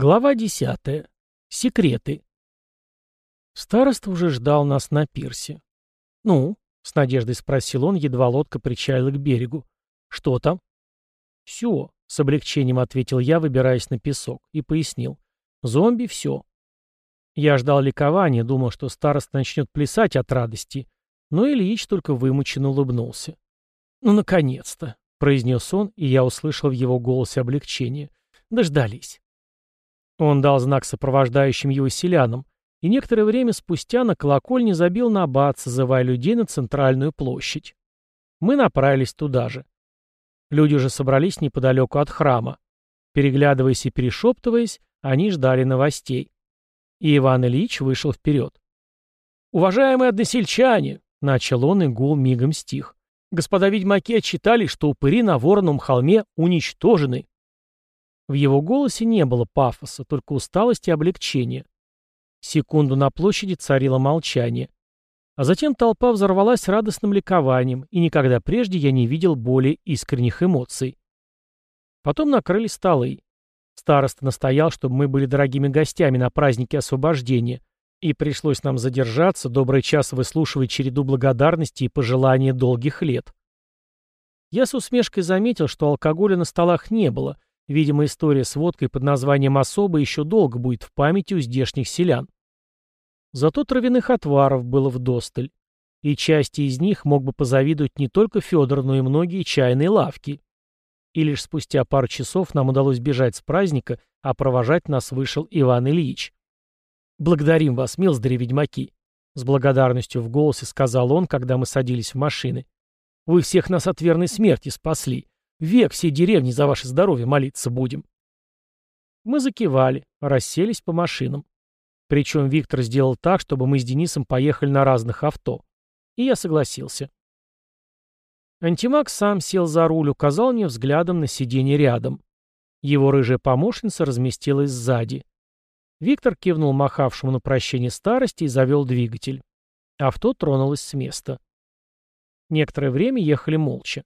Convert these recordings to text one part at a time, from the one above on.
Глава десятая. Секреты. Староста уже ждал нас на пирсе. «Ну?» — с надеждой спросил он, едва лодка причалила к берегу. «Что там?» «Все», — с облегчением ответил я, выбираясь на песок, и пояснил. «Зомби — все». Я ждал ликования, думал, что староста начнет плясать от радости, но Ильич только вымученно улыбнулся. «Ну, наконец-то!» — произнес он, и я услышал в его голосе облегчение. «Дождались». Он дал знак сопровождающим его селянам, и некоторое время спустя на колокольне забил на аббат, созывая людей на центральную площадь. Мы направились туда же. Люди уже собрались неподалеку от храма. Переглядываясь и перешептываясь, они ждали новостей. И Иван Ильич вышел вперед. «Уважаемые односельчане!» — начал он, и гул мигом стих. «Господа ведьмаки отчитали, что упыри на Вороном холме уничтожены. В его голосе не было пафоса, только усталость и облегчение. Секунду на площади царило молчание. А затем толпа взорвалась радостным ликованием, и никогда прежде я не видел более искренних эмоций. Потом накрыли столы. Староста настоял, чтобы мы были дорогими гостями на празднике освобождения, и пришлось нам задержаться, добрый час выслушивая череду благодарности и пожелания долгих лет. Я с усмешкой заметил, что алкоголя на столах не было, Видимо, история с водкой под названием «Особо» еще долго будет в памяти у здешних селян. Зато травяных отваров было вдосталь. И части из них мог бы позавидовать не только Федор, но и многие чайные лавки. И лишь спустя пару часов нам удалось бежать с праздника, а провожать нас вышел Иван Ильич. «Благодарим вас, милздари-ведьмаки!» С благодарностью в голосе сказал он, когда мы садились в машины. «Вы всех нас от верной смерти спасли. Век всей деревни за ваше здоровье молиться будем. Мы закивали, расселись по машинам. Причем Виктор сделал так, чтобы мы с Денисом поехали на разных авто. И я согласился. Антимаг сам сел за руль, указал мне взглядом на сиденье рядом. Его рыжая помощница разместилась сзади. Виктор кивнул махавшему на прощение старости и завел двигатель. Авто тронулось с места. Некоторое время ехали молча.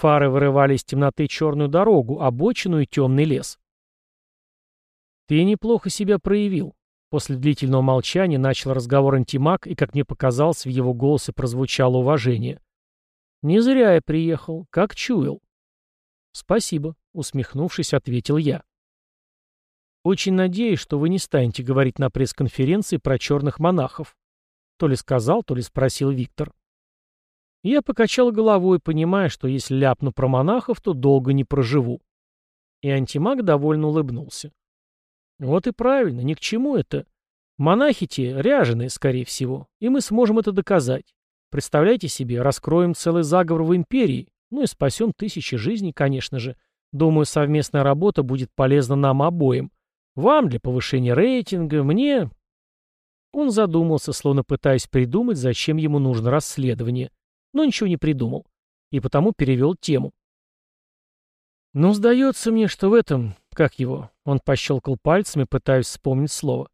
Фары вырывали из темноты черную дорогу, обочину и темный лес. «Ты неплохо себя проявил», — после длительного молчания начал разговор антимаг, и, как мне показалось, в его голосе прозвучало уважение. «Не зря я приехал, как чуял». «Спасибо», — усмехнувшись, ответил я. «Очень надеюсь, что вы не станете говорить на пресс-конференции про черных монахов», — то ли сказал, то ли спросил Виктор. Я покачал головой, понимая, что если ляпну про монахов, то долго не проживу. И антимаг довольно улыбнулся. Вот и правильно, ни к чему это. Монахи те ряженые, скорее всего, и мы сможем это доказать. Представляете себе, раскроем целый заговор в империи, ну и спасем тысячи жизней, конечно же. Думаю, совместная работа будет полезна нам обоим. Вам для повышения рейтинга, мне... Он задумался, словно пытаясь придумать, зачем ему нужно расследование но ничего не придумал, и потому перевел тему. «Ну, сдается мне, что в этом, как его, он пощелкал пальцами, пытаясь вспомнить слово.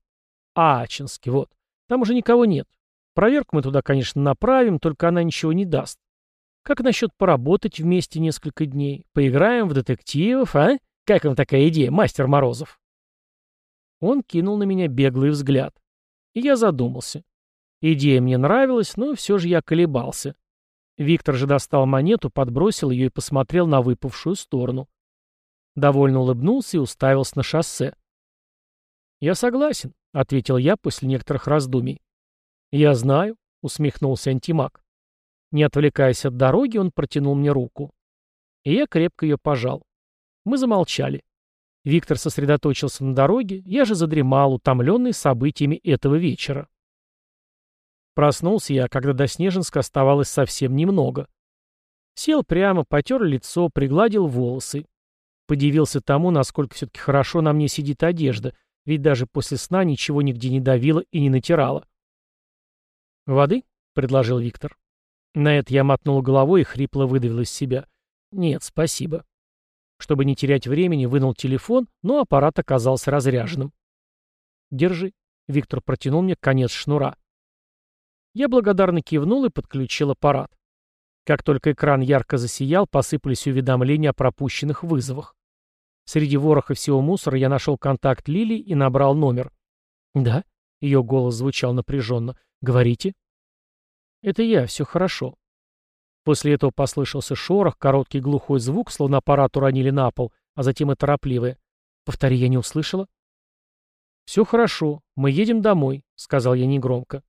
Ачинский, вот. Там уже никого нет. Проверку мы туда, конечно, направим, только она ничего не даст. Как насчет поработать вместе несколько дней? Поиграем в детективов, а? Как вам такая идея, мастер Морозов?» Он кинул на меня беглый взгляд. И я задумался. Идея мне нравилась, но все же я колебался. Виктор же достал монету, подбросил ее и посмотрел на выпавшую сторону. Довольно улыбнулся и уставился на шоссе. «Я согласен», — ответил я после некоторых раздумий. «Я знаю», — усмехнулся антимаг. Не отвлекаясь от дороги, он протянул мне руку. И я крепко ее пожал. Мы замолчали. Виктор сосредоточился на дороге, я же задремал, утомленный событиями этого вечера. Проснулся я, когда до Снежинска оставалось совсем немного. Сел прямо, потер лицо, пригладил волосы. Подивился тому, насколько все-таки хорошо на мне сидит одежда, ведь даже после сна ничего нигде не давило и не натирало. «Воды?» — предложил Виктор. На это я мотнул головой и хрипло выдавил из себя. «Нет, спасибо». Чтобы не терять времени, вынул телефон, но аппарат оказался разряженным. «Держи». Виктор протянул мне конец шнура. Я благодарно кивнул и подключил аппарат. Как только экран ярко засиял, посыпались уведомления о пропущенных вызовах. Среди вороха всего мусора я нашел контакт Лили и набрал номер. «Да?» — ее голос звучал напряженно. «Говорите?» «Это я, все хорошо». После этого послышался шорох, короткий глухой звук, словно аппарат уронили на пол, а затем и торопливое. «Повтори, я не услышала». «Все хорошо, мы едем домой», — сказал я негромко.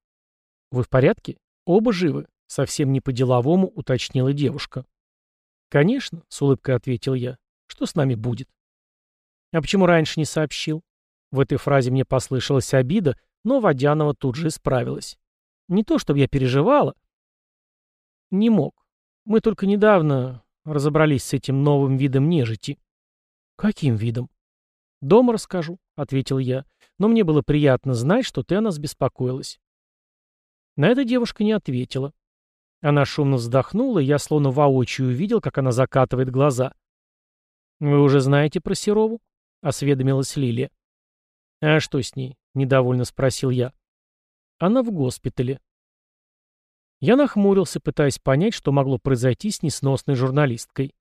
«Вы в порядке? Оба живы?» — совсем не по-деловому уточнила девушка. «Конечно», — с улыбкой ответил я. «Что с нами будет?» «А почему раньше не сообщил?» В этой фразе мне послышалась обида, но Водянова тут же исправилась. «Не то, чтобы я переживала». «Не мог. Мы только недавно разобрались с этим новым видом нежити». «Каким видом?» «Дома расскажу», — ответил я. «Но мне было приятно знать, что ты о нас беспокоилась». На это девушка не ответила. Она шумно вздохнула, и я словно воочию увидел, как она закатывает глаза. «Вы уже знаете про Серову?» — осведомилась Лилия. «А что с ней?» — недовольно спросил я. «Она в госпитале». Я нахмурился, пытаясь понять, что могло произойти с несносной журналисткой.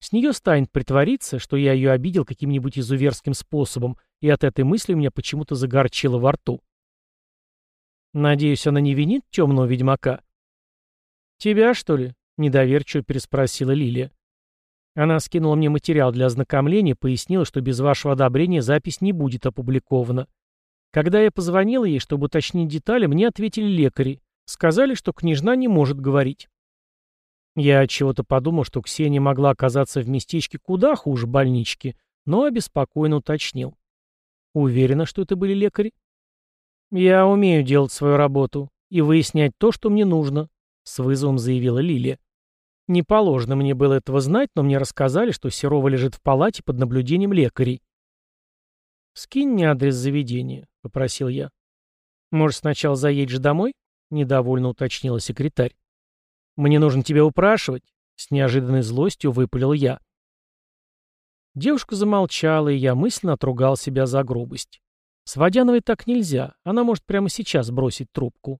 С нее станет притвориться, что я ее обидел каким-нибудь изуверским способом, и от этой мысли меня почему-то загорчило во рту. Надеюсь, она не винит темного ведьмака? «Тебя, что ли?» — недоверчиво переспросила Лилия. Она скинула мне материал для ознакомления, пояснила, что без вашего одобрения запись не будет опубликована. Когда я позвонила ей, чтобы уточнить детали, мне ответили лекари. Сказали, что княжна не может говорить. Я от чего-то подумал, что Ксения могла оказаться в местечке куда хуже больнички, но обеспокоенно уточнил. Уверена, что это были лекари? Я умею делать свою работу и выяснять то, что мне нужно, с вызовом заявила Лилия. Не положено мне было этого знать, но мне рассказали, что Серова лежит в палате под наблюдением лекарей. «Скинь мне адрес заведения», — попросил я. «Может, сначала заедешь домой?» — недовольно уточнила секретарь. «Мне нужно тебя упрашивать», — с неожиданной злостью выпалил я. Девушка замолчала, и я мысленно отругал себя за грубость. С Водяновой так нельзя, она может прямо сейчас бросить трубку.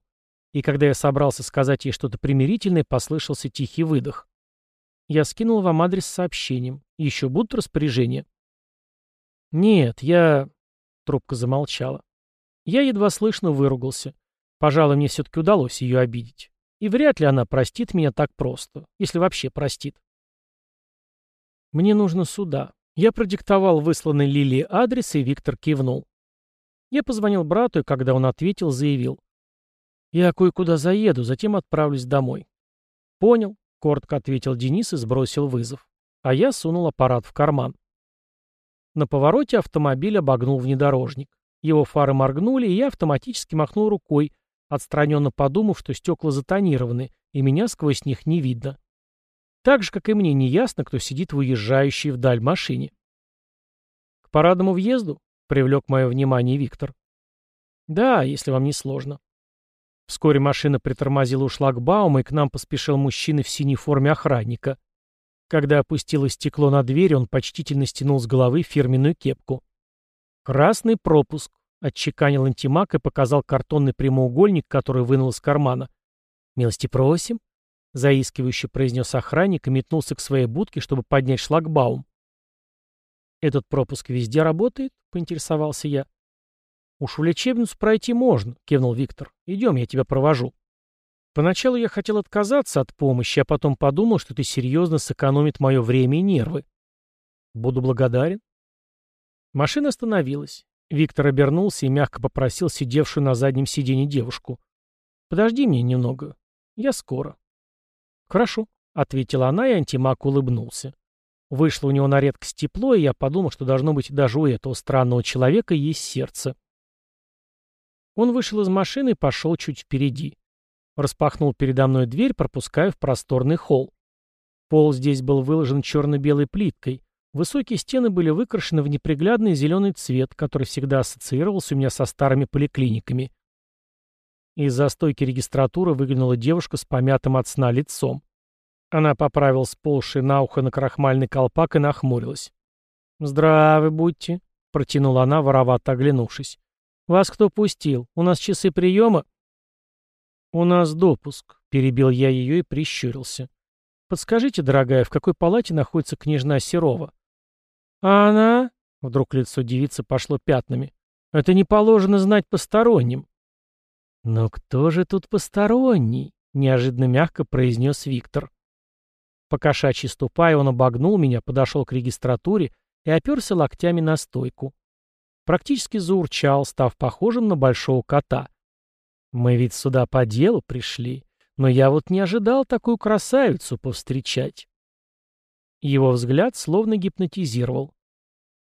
И когда я собрался сказать ей что-то примирительное, послышался тихий выдох. Я скинул вам адрес с сообщением. Еще будут распоряжения? Нет, я... Трубка замолчала. Я едва слышно выругался. Пожалуй, мне все-таки удалось ее обидеть. И вряд ли она простит меня так просто, если вообще простит. Мне нужно сюда. Я продиктовал высланный Лилии адрес, и Виктор кивнул. Я позвонил брату, и когда он ответил, заявил. Я кое-куда заеду, затем отправлюсь домой. Понял, коротко ответил Денис и сбросил вызов. А я сунул аппарат в карман. На повороте автомобиль обогнул внедорожник. Его фары моргнули, и я автоматически махнул рукой, отстраненно подумав, что стекла затонированы, и меня сквозь них не видно. Так же, как и мне, не ясно, кто сидит в уезжающей вдаль машине. «К парадному въезду?» — привлек мое внимание Виктор. «Да, если вам не сложно». Вскоре машина притормозила у шлагбаума, и к нам поспешил мужчина в синей форме охранника. Когда опустилось стекло на дверь, он почтительно стянул с головы фирменную кепку. «Красный пропуск», Отчеканил антимаг и показал картонный прямоугольник, который вынул из кармана. «Милости просим», — заискивающе произнес охранник и метнулся к своей будке, чтобы поднять шлагбаум. «Этот пропуск везде работает?» — поинтересовался я. «Уж в лечебницу пройти можно», — кивнул Виктор. «Идем, я тебя провожу». Поначалу я хотел отказаться от помощи, а потом подумал, что это серьезно сэкономит мое время и нервы. Буду благодарен. Машина остановилась. Виктор обернулся и мягко попросил сидевшую на заднем сиденье девушку. «Подожди меня немного. Я скоро». «Хорошо», — ответила она, и антимаг улыбнулся. Вышло у него на редкость тепло, и я подумал, что должно быть даже у этого странного человека есть сердце. Он вышел из машины и пошел чуть впереди. Распахнул передо мной дверь, пропуская в просторный холл. Пол здесь был выложен черно-белой плиткой, Высокие стены были выкрашены в неприглядный зеленый цвет, который всегда ассоциировался у меня со старыми поликлиниками. Из-за стойки регистратуры выглянула девушка с помятым от сна лицом. Она поправила сползший на ухо на крахмальный колпак и нахмурилась. «Здравы будьте», — протянула она, воровато оглянувшись. «Вас кто пустил? У нас часы приема?» «У нас допуск», — перебил я ее и прищурился. «Подскажите, дорогая, в какой палате находится княжна Серова?» А она? Вдруг лицо девицы пошло пятнами. Это не положено знать посторонним. Но кто же тут посторонний? Неожиданно мягко произнес Виктор. Покошачьи ступая, он обогнул меня, подошел к регистратуре и оперся локтями на стойку. Практически заурчал, став похожим на большого кота. Мы ведь сюда по делу пришли, но я вот не ожидал такую красавицу повстречать. Его взгляд словно гипнотизировал.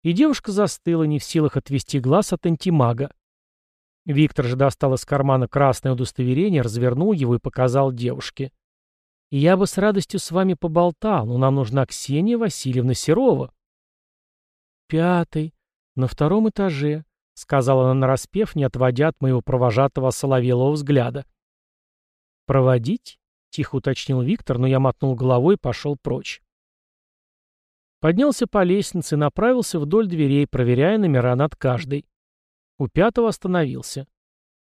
И девушка застыла, не в силах отвести глаз от антимага. Виктор же достал из кармана красное удостоверение, развернул его и показал девушке. И я бы с радостью с вами поболтал, но нам нужна Ксения Васильевна Серова. Пятый, на втором этаже, сказала она нараспев, не отводя от моего провожатого соловелого взгляда. Проводить? Тихо уточнил Виктор, но я мотнул головой и пошел прочь. Поднялся по лестнице и направился вдоль дверей, проверяя номера над каждой. У пятого остановился.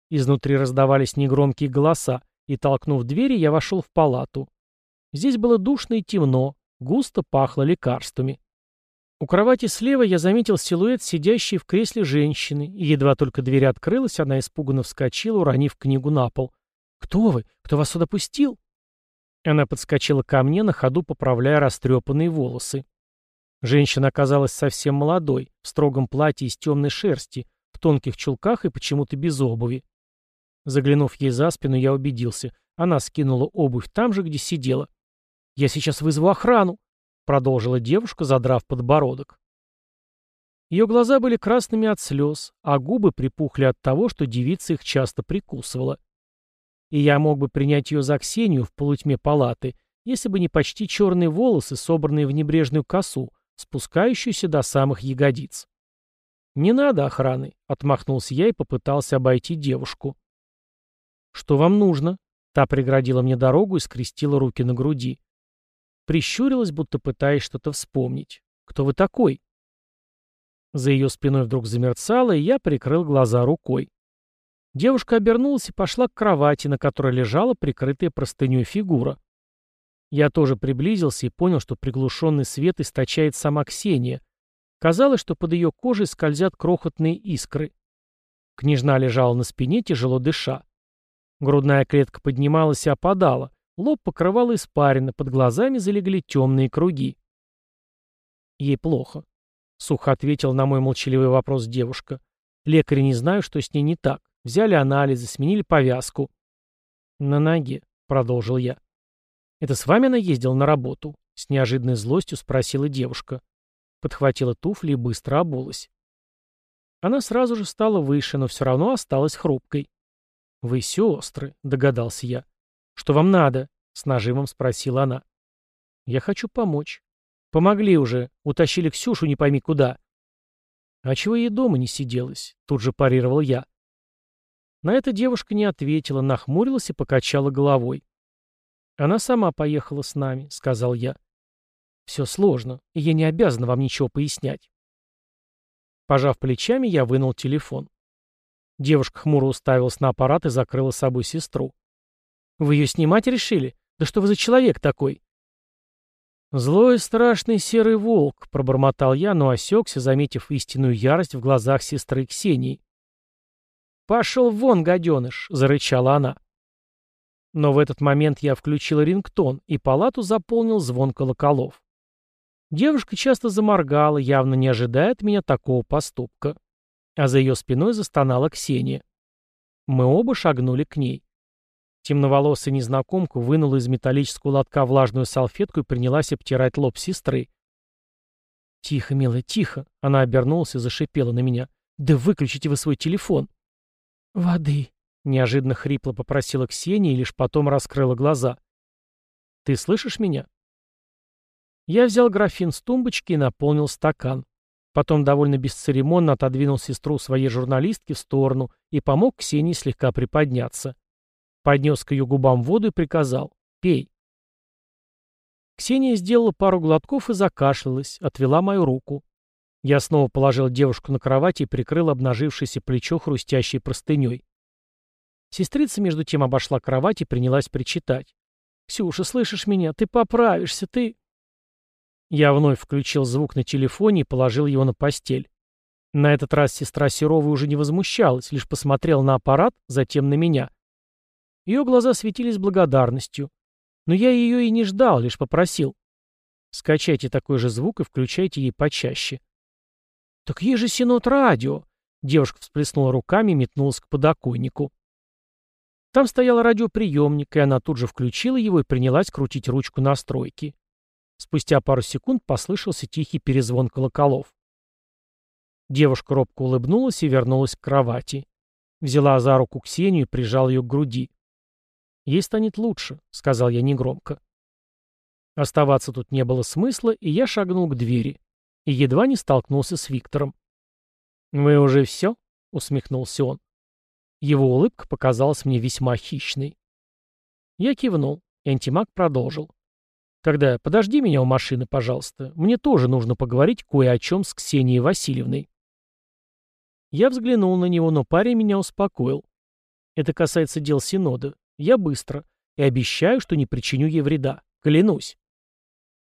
Изнутри раздавались негромкие голоса, и, толкнув двери, я вошел в палату. Здесь было душно и темно, густо пахло лекарствами. У кровати слева я заметил силуэт сидящей в кресле женщины, и едва только дверь открылась, она испуганно вскочила, уронив книгу на пол. «Кто вы? Кто вас сюда пустил?» Она подскочила ко мне, на ходу поправляя растрепанные волосы. Женщина оказалась совсем молодой, в строгом платье из темной шерсти, в тонких чулках и почему-то без обуви. Заглянув ей за спину, я убедился. Она скинула обувь там же, где сидела. «Я сейчас вызову охрану», — продолжила девушка, задрав подбородок. Ее глаза были красными от слез, а губы припухли от того, что девица их часто прикусывала. И я мог бы принять ее за Ксению в полутьме палаты, если бы не почти черные волосы, собранные в небрежную косу, спускающуюся до самых ягодиц. «Не надо охраны», — отмахнулся я и попытался обойти девушку. «Что вам нужно?» Та преградила мне дорогу и скрестила руки на груди. Прищурилась, будто пытаясь что-то вспомнить. «Кто вы такой?» За ее спиной вдруг замерцало, и я прикрыл глаза рукой. Девушка обернулась и пошла к кровати, на которой лежала прикрытая простыней фигура. Я тоже приблизился и понял, что приглушенный свет источает сама Ксения. Казалось, что под ее кожей скользят крохотные искры. Княжна лежала на спине, тяжело дыша. Грудная клетка поднималась и опадала, лоб покрывал испарина, под глазами залегли темные круги. Ей плохо. Сухо ответил на мой молчаливый вопрос девушка. Лекари не знают, что с ней не так. Взяли анализы, сменили повязку. На ноге, продолжил я. Это с вами она ездила на работу? С неожиданной злостью спросила девушка. Подхватила туфли и быстро обулась. Она сразу же стала выше, но все равно осталась хрупкой. «Вы сестры», — догадался я. «Что вам надо?» — с нажимом спросила она. «Я хочу помочь». «Помогли уже. Утащили Ксюшу не пойми куда». «А чего ей дома не сиделось?» — тут же парировал я. На это девушка не ответила, нахмурилась и покачала головой. «Она сама поехала с нами», — сказал я. «Все сложно, и я не обязан вам ничего пояснять». Пожав плечами, я вынул телефон. Девушка хмуро уставилась на аппарат и закрыла собой сестру. «Вы ее снимать решили? Да что вы за человек такой?» «Злой страшный серый волк», — пробормотал я, но осекся, заметив истинную ярость в глазах сестры Ксении. «Пошел вон, гаденыш!» — зарычала она. Но в этот момент я включил рингтон, и палату заполнил звон колоколов. Девушка часто заморгала, явно не ожидая от меня такого поступка а за ее спиной застонала Ксения. Мы оба шагнули к ней. Темноволосая незнакомка вынула из металлического лотка влажную салфетку и принялась обтирать лоб сестры. «Тихо, милая, тихо!» Она обернулась и зашипела на меня. «Да выключите вы свой телефон!» «Воды!» — неожиданно хрипло попросила Ксения и лишь потом раскрыла глаза. «Ты слышишь меня?» Я взял графин с тумбочки и наполнил стакан. Потом довольно бесцеремонно отодвинул сестру своей журналистки в сторону и помог Ксении слегка приподняться. Поднес к ее губам воду и приказал «Пей». Ксения сделала пару глотков и закашлялась, отвела мою руку. Я снова положил девушку на кровать и прикрыл обнажившееся плечо хрустящей простыней. Сестрица между тем обошла кровать и принялась причитать. «Ксюша, слышишь меня? Ты поправишься, ты...» Я вновь включил звук на телефоне и положил его на постель. На этот раз сестра Серовой уже не возмущалась, лишь посмотрела на аппарат, затем на меня. Ее глаза светились благодарностью. Но я ее и не ждал, лишь попросил. Скачайте такой же звук и включайте ей почаще. «Так есть же синод радио!» Девушка всплеснула руками и метнулась к подоконнику. Там стоял радиоприемник, и она тут же включила его и принялась крутить ручку настройки. Спустя пару секунд послышался тихий перезвон колоколов. Девушка робко улыбнулась и вернулась к кровати. Взяла за руку Ксению и прижал ее к груди. «Ей станет лучше», — сказал я негромко. Оставаться тут не было смысла, и я шагнул к двери. И едва не столкнулся с Виктором. «Вы уже все?» — усмехнулся он. Его улыбка показалась мне весьма хищной. Я кивнул, и антимаг продолжил. «Тогда подожди меня у машины, пожалуйста. Мне тоже нужно поговорить кое о чем с Ксенией Васильевной». Я взглянул на него, но парень меня успокоил. Это касается дел Синода. Я быстро. И обещаю, что не причиню ей вреда. Клянусь.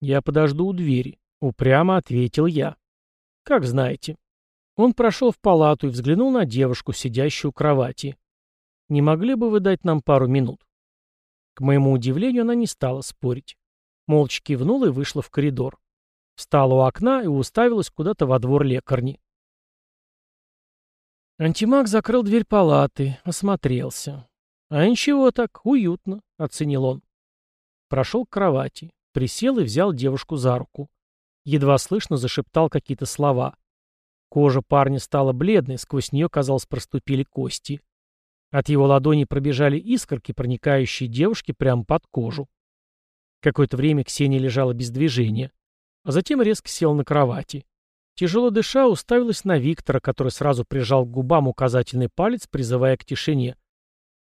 Я подожду у двери. Упрямо ответил я. Как знаете. Он прошел в палату и взглянул на девушку, сидящую у кровати. «Не могли бы вы дать нам пару минут?» К моему удивлению, она не стала спорить. Молча кивнула и вышла в коридор. Встала у окна и уставилась куда-то во двор лекарни. Антимаг закрыл дверь палаты, осмотрелся. «А ничего так, уютно», — оценил он. Прошел к кровати, присел и взял девушку за руку. Едва слышно зашептал какие-то слова. Кожа парня стала бледной, сквозь нее, казалось, проступили кости. От его ладони пробежали искорки, проникающие девушке прямо под кожу. Какое-то время Ксения лежала без движения, а затем резко села на кровати. Тяжело дыша, уставилась на Виктора, который сразу прижал к губам указательный палец, призывая к тишине.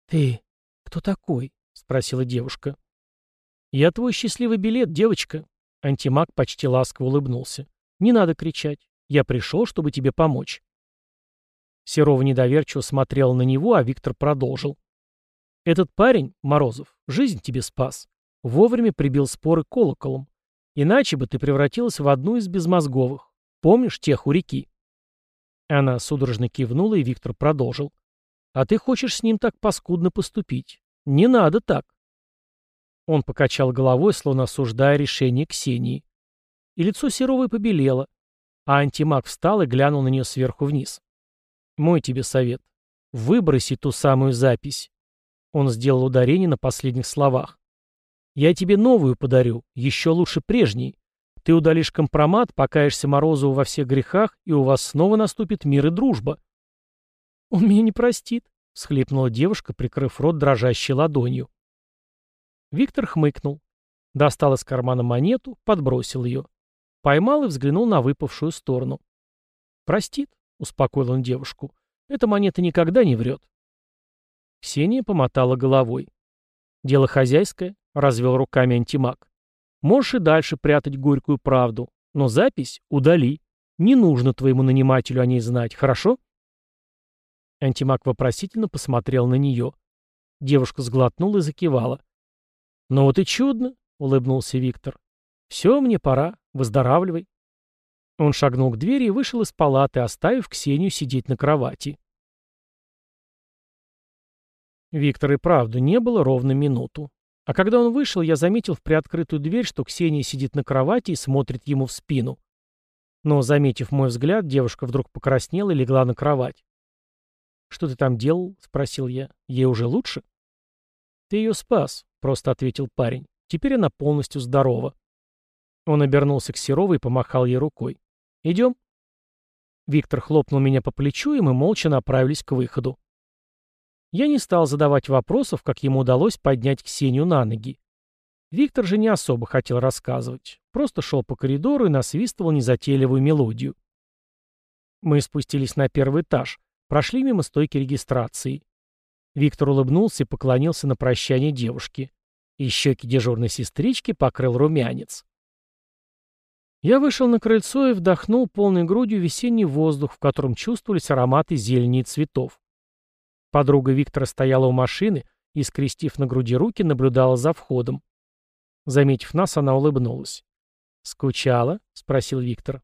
«Ты кто такой?» — спросила девушка. «Я твой счастливый билет, девочка». Антимаг почти ласково улыбнулся. «Не надо кричать. Я пришел, чтобы тебе помочь». Серова недоверчиво смотрел на него, а Виктор продолжил. «Этот парень, Морозов, жизнь тебе спас. Вовремя прибил споры колоколом. Иначе бы ты превратилась в одну из безмозговых. Помнишь тех у реки?» Она судорожно кивнула, и Виктор продолжил. «А ты хочешь с ним так паскудно поступить? Не надо так». Он покачал головой, словно осуждая решение Ксении. И лицо Серовой побелело, а антимаг встал и глянул на нее сверху вниз. «Мой тебе совет. Выброси ту самую запись». Он сделал ударение на последних словах. «Я тебе новую подарю, еще лучше прежней. Ты удалишь компромат, покаешься Морозову во всех грехах, и у вас снова наступит мир и дружба». «Он меня не простит», — схлипнула девушка, прикрыв рот дрожащей ладонью. Виктор хмыкнул. Достал из кармана монету, подбросил ее. Поймал и взглянул на выпавшую сторону. «Простит», — успокоил он девушку. «Эта монета никогда не врет». Ксения помотала головой. «Дело хозяйское», — развел руками антимаг. «Можешь и дальше прятать горькую правду, но запись удали. Не нужно твоему нанимателю о ней знать, хорошо?» Антимаг вопросительно посмотрел на нее. Девушка сглотнула и закивала. «Ну вот и чудно», — улыбнулся Виктор. «Все, мне пора. Выздоравливай». Он шагнул к двери и вышел из палаты, оставив Ксению сидеть на кровати. Виктора и правда не было ровно минуту. А когда он вышел, я заметил в приоткрытую дверь, что Ксения сидит на кровати и смотрит ему в спину. Но, заметив мой взгляд, девушка вдруг покраснела и легла на кровать. «Что ты там делал?» — спросил я. «Ей уже лучше?» «Ты ее спас», — просто ответил парень. «Теперь она полностью здорова». Он обернулся к Серовой и помахал ей рукой. «Идем?» Виктор хлопнул меня по плечу, и мы молча направились к выходу. Я не стал задавать вопросов, как ему удалось поднять Ксению на ноги. Виктор же не особо хотел рассказывать, просто шел по коридору и насвистывал незатейливую мелодию. Мы спустились на первый этаж, прошли мимо стойки регистрации. Виктор улыбнулся и поклонился на прощание девушке. И щеки дежурной сестрички покрыл румянец. Я вышел на крыльцо и вдохнул полной грудью весенний воздух, в котором чувствовались ароматы зелени и цветов. Подруга Виктора стояла у машины и, скрестив на груди руки, наблюдала за входом. Заметив нас, она улыбнулась. «Скучала?» — спросил Виктор.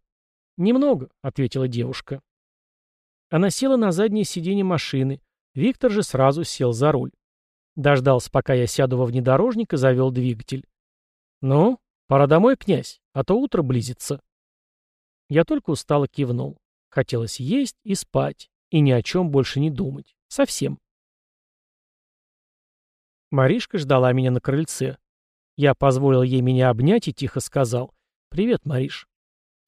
«Немного», — ответила девушка. Она села на заднее сиденье машины. Виктор же сразу сел за руль. Дождался, пока я сяду во внедорожник и завел двигатель. «Ну, пора домой, князь, а то утро близится». Я только устало кивнул. Хотелось есть и спать, и ни о чем больше не думать. Совсем. Маришка ждала меня на крыльце. Я позволил ей меня обнять и тихо сказал. «Привет, Мариш».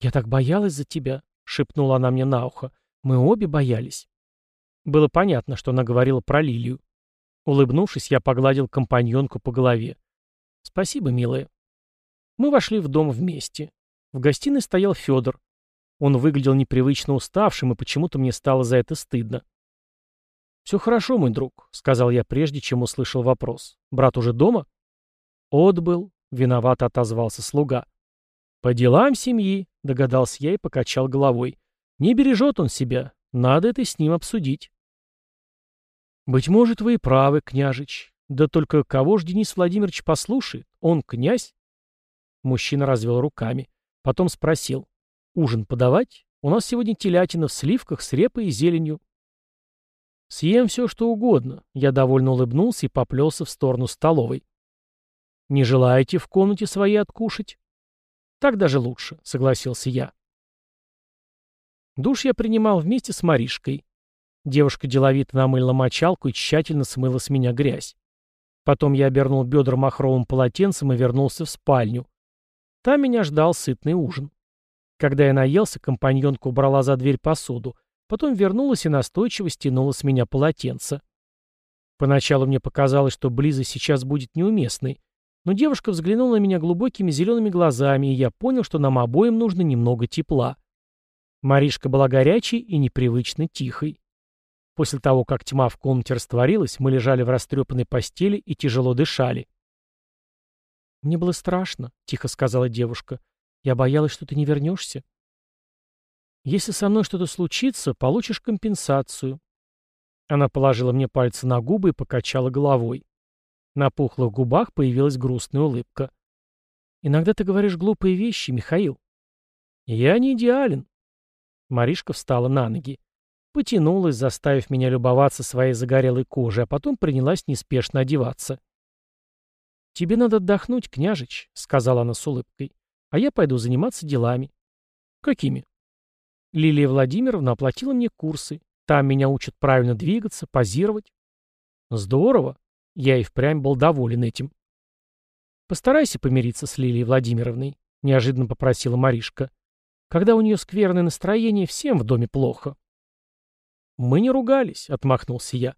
«Я так боялась за тебя», — шепнула она мне на ухо. «Мы обе боялись». Было понятно, что она говорила про Лилию. Улыбнувшись, я погладил компаньонку по голове. «Спасибо, милая». Мы вошли в дом вместе. В гостиной стоял Федор. Он выглядел непривычно уставшим, и почему-то мне стало за это стыдно. «Все хорошо, мой друг», — сказал я прежде, чем услышал вопрос. «Брат уже дома?» «Отбыл», — виновато отозвался слуга. «По делам семьи», — догадался я и покачал головой. «Не бережет он себя. Надо это с ним обсудить». «Быть может, вы и правы, княжич. Да только кого ж Денис Владимирович послушает? Он князь?» Мужчина развел руками. Потом спросил. «Ужин подавать? У нас сегодня телятина в сливках с репой и зеленью». «Съем все, что угодно», — я довольно улыбнулся и поплелся в сторону столовой. «Не желаете в комнате своей откушать?» «Так даже лучше», — согласился я. Душ я принимал вместе с Маришкой. Девушка деловито намыла мочалку и тщательно смыла с меня грязь. Потом я обернул бедра махровым полотенцем и вернулся в спальню. Там меня ждал сытный ужин. Когда я наелся, компаньонка убрала за дверь посуду, потом вернулась и настойчиво стянула с меня полотенце. Поначалу мне показалось, что близость сейчас будет неуместной, но девушка взглянула на меня глубокими зелеными глазами, и я понял, что нам обоим нужно немного тепла. Маришка была горячей и непривычно тихой. После того, как тьма в комнате растворилась, мы лежали в растрепанной постели и тяжело дышали. «Мне было страшно», — тихо сказала девушка. «Я боялась, что ты не вернешься». «Если со мной что-то случится, получишь компенсацию». Она положила мне пальцы на губы и покачала головой. На пухлых губах появилась грустная улыбка. «Иногда ты говоришь глупые вещи, Михаил». «Я не идеален». Маришка встала на ноги. Потянулась, заставив меня любоваться своей загорелой кожей, а потом принялась неспешно одеваться. «Тебе надо отдохнуть, княжич», — сказала она с улыбкой. «А я пойду заниматься делами». «Какими?» Лилия Владимировна оплатила мне курсы. Там меня учат правильно двигаться, позировать. Здорово. Я и впрямь был доволен этим. «Постарайся помириться с Лилией Владимировной», — неожиданно попросила Маришка. «Когда у нее скверное настроение, всем в доме плохо». «Мы не ругались», — отмахнулся я.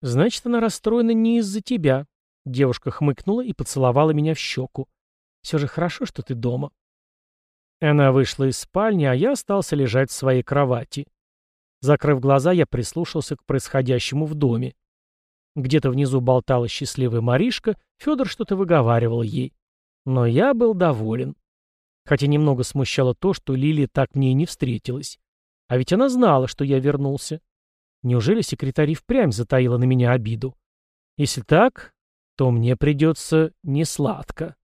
«Значит, она расстроена не из-за тебя». Девушка хмыкнула и поцеловала меня в щеку. «Все же хорошо, что ты дома». Она вышла из спальни, а я остался лежать в своей кровати. Закрыв глаза, я прислушался к происходящему в доме. Где-то внизу болтала счастливая Маришка, Федор что-то выговаривал ей. Но я был доволен. Хотя немного смущало то, что Лилия так мне и не встретилась. А ведь она знала, что я вернулся. Неужели секретарь впрямь затаила на меня обиду? Если так, то мне придется несладко.